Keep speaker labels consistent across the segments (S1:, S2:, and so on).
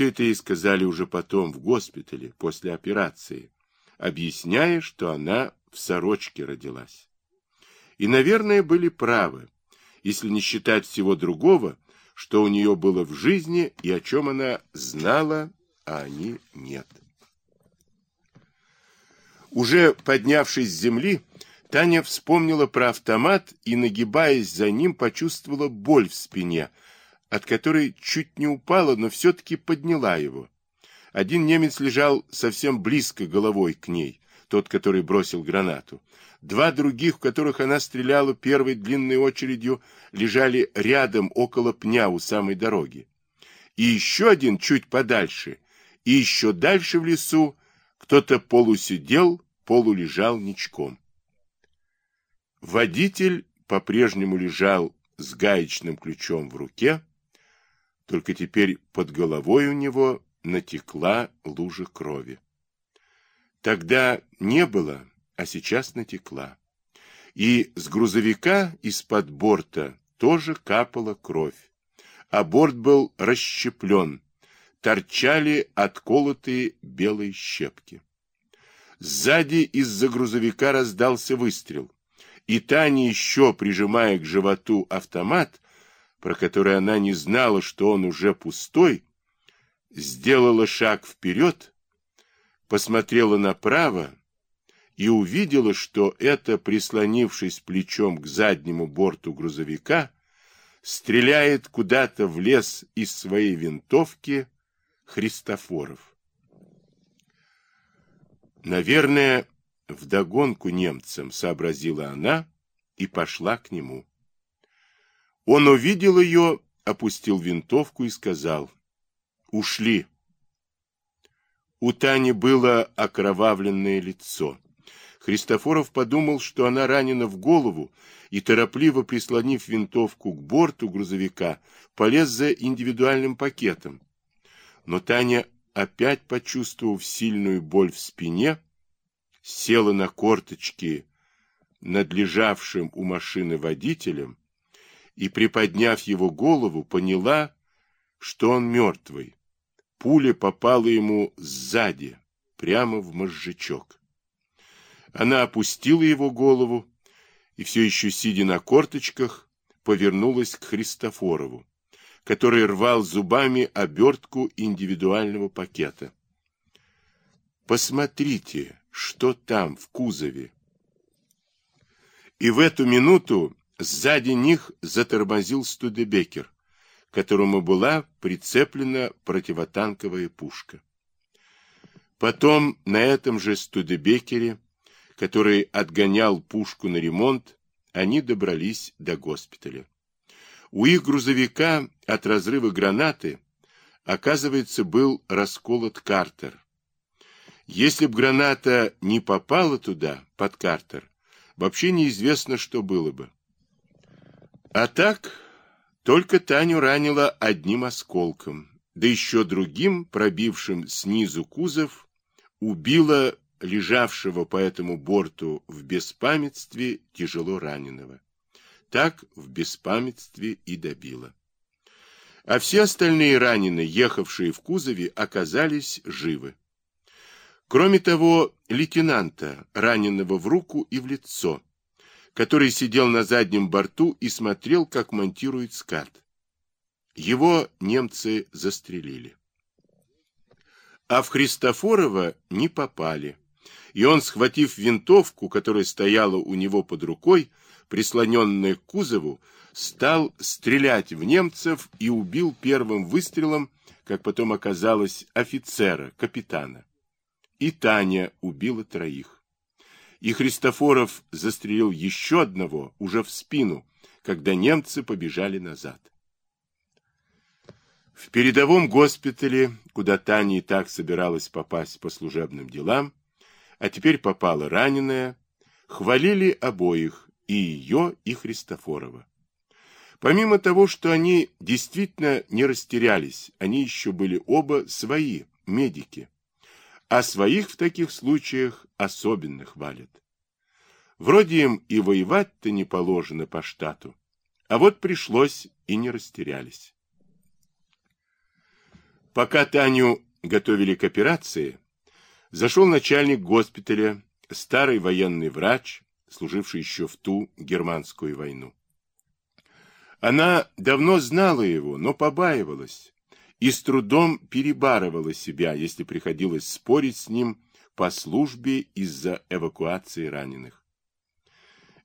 S1: Все это ей сказали уже потом в госпитале, после операции, объясняя, что она в сорочке родилась. И, наверное, были правы, если не считать всего другого, что у нее было в жизни и о чем она знала, а они нет. Уже поднявшись с земли, Таня вспомнила про автомат и, нагибаясь за ним, почувствовала боль в спине, от которой чуть не упала, но все-таки подняла его. Один немец лежал совсем близко головой к ней, тот, который бросил гранату. Два других, в которых она стреляла первой длинной очередью, лежали рядом около пня у самой дороги. И еще один чуть подальше, и еще дальше в лесу кто-то полусидел, полулежал ничком. Водитель по-прежнему лежал с гаечным ключом в руке, только теперь под головой у него натекла лужа крови. Тогда не было, а сейчас натекла. И с грузовика из-под борта тоже капала кровь, а борт был расщеплен, торчали отколотые белые щепки. Сзади из-за грузовика раздался выстрел, и Таня, еще прижимая к животу автомат, про который она не знала, что он уже пустой, сделала шаг вперед, посмотрела направо и увидела, что это, прислонившись плечом к заднему борту грузовика, стреляет куда-то в лес из своей винтовки Христофоров. Наверное, вдогонку немцам сообразила она и пошла к нему. Он увидел ее, опустил винтовку и сказал «Ушли». У Тани было окровавленное лицо. Христофоров подумал, что она ранена в голову, и, торопливо прислонив винтовку к борту грузовика, полез за индивидуальным пакетом но Таня, опять почувствовав сильную боль в спине, села на корточки над лежавшим у машины водителем и, приподняв его голову, поняла, что он мертвый. Пуля попала ему сзади, прямо в мозжечок. Она опустила его голову и, все еще сидя на корточках, повернулась к Христофорову который рвал зубами обертку индивидуального пакета. Посмотрите, что там в кузове. И в эту минуту сзади них затормозил Студебекер, которому была прицеплена противотанковая пушка. Потом на этом же Студебекере, который отгонял пушку на ремонт, они добрались до госпиталя. У их грузовика от разрыва гранаты, оказывается, был расколот картер. Если б граната не попала туда, под картер, вообще неизвестно, что было бы. А так, только Таню ранило одним осколком, да еще другим, пробившим снизу кузов, убило лежавшего по этому борту в беспамятстве тяжело раненого так в беспамятстве и добила. А все остальные раненые, ехавшие в кузове, оказались живы. Кроме того, лейтенанта, раненого в руку и в лицо, который сидел на заднем борту и смотрел, как монтирует скат. Его немцы застрелили. А в Христофорова не попали, и он, схватив винтовку, которая стояла у него под рукой, прислоненный к кузову, стал стрелять в немцев и убил первым выстрелом, как потом оказалось, офицера, капитана. И Таня убила троих. И Христофоров застрелил еще одного, уже в спину, когда немцы побежали назад. В передовом госпитале, куда Таня и так собиралась попасть по служебным делам, а теперь попала раненая, хвалили обоих, и ее, и Христофорова. Помимо того, что они действительно не растерялись, они еще были оба свои, медики. А своих в таких случаях особенно хвалят. Вроде им и воевать-то не положено по штату, а вот пришлось и не растерялись. Пока Таню готовили к операции, зашел начальник госпиталя, старый военный врач, служивший еще в ту германскую войну. Она давно знала его, но побаивалась и с трудом перебарывала себя, если приходилось спорить с ним по службе из-за эвакуации раненых.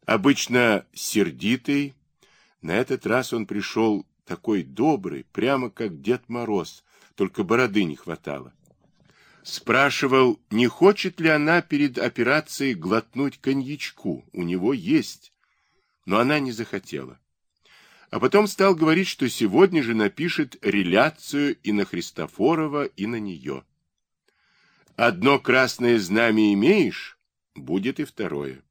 S1: Обычно сердитый, на этот раз он пришел такой добрый, прямо как Дед Мороз, только бороды не хватало. Спрашивал, не хочет ли она перед операцией глотнуть коньячку, у него есть, но она не захотела. А потом стал говорить, что сегодня же напишет реляцию и на Христофорова, и на нее. Одно красное знамя имеешь, будет и второе.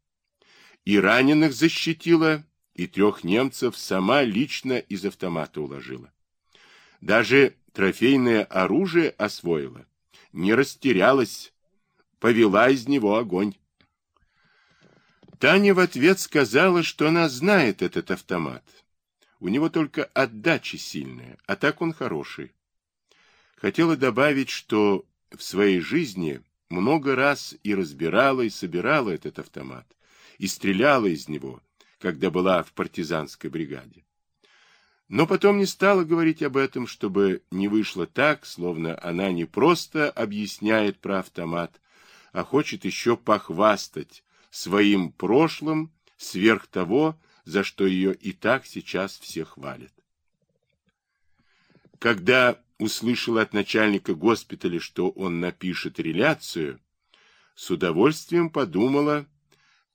S1: И раненых защитила, и трех немцев сама лично из автомата уложила. Даже трофейное оружие освоила, не растерялась, повела из него огонь. Таня в ответ сказала, что она знает этот автомат. У него только отдача сильная, а так он хороший. Хотела добавить, что в своей жизни много раз и разбирала, и собирала этот автомат, и стреляла из него, когда была в партизанской бригаде. Но потом не стала говорить об этом, чтобы не вышло так, словно она не просто объясняет про автомат, а хочет еще похвастать своим прошлым сверх того, за что ее и так сейчас все хвалят. Когда услышала от начальника госпиталя, что он напишет реляцию, с удовольствием подумала,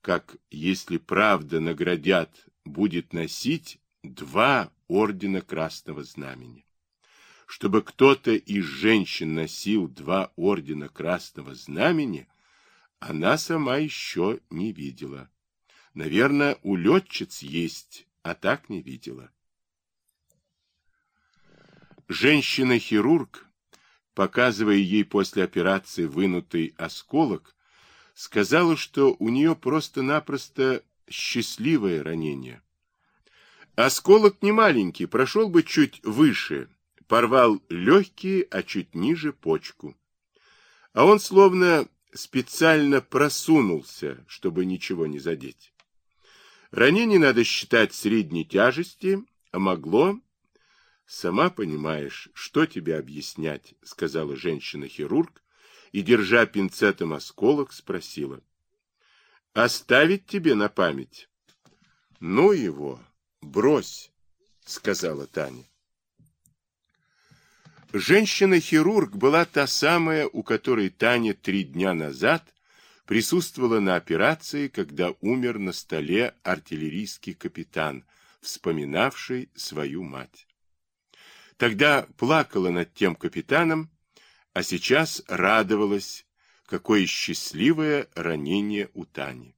S1: как, если правда наградят, будет носить два ордена Красного Знамени. Чтобы кто-то из женщин носил два ордена Красного Знамени, она сама еще не видела. Наверное, у летчиц есть, а так не видела. Женщина-хирург, показывая ей после операции вынутый осколок, сказала, что у нее просто-напросто счастливое ранение. Осколок не маленький, прошел бы чуть выше, порвал легкие, а чуть ниже почку. А он словно специально просунулся, чтобы ничего не задеть. Ранение надо считать средней тяжести, а могло... Сама понимаешь, что тебе объяснять, сказала женщина-хирург, и, держа пинцетом осколок, спросила. Оставить тебе на память? Ну его, брось, сказала Таня. Женщина-хирург была та самая, у которой Таня три дня назад присутствовала на операции, когда умер на столе артиллерийский капитан, вспоминавший свою мать. Тогда плакала над тем капитаном, а сейчас радовалась, какое счастливое ранение у Тани.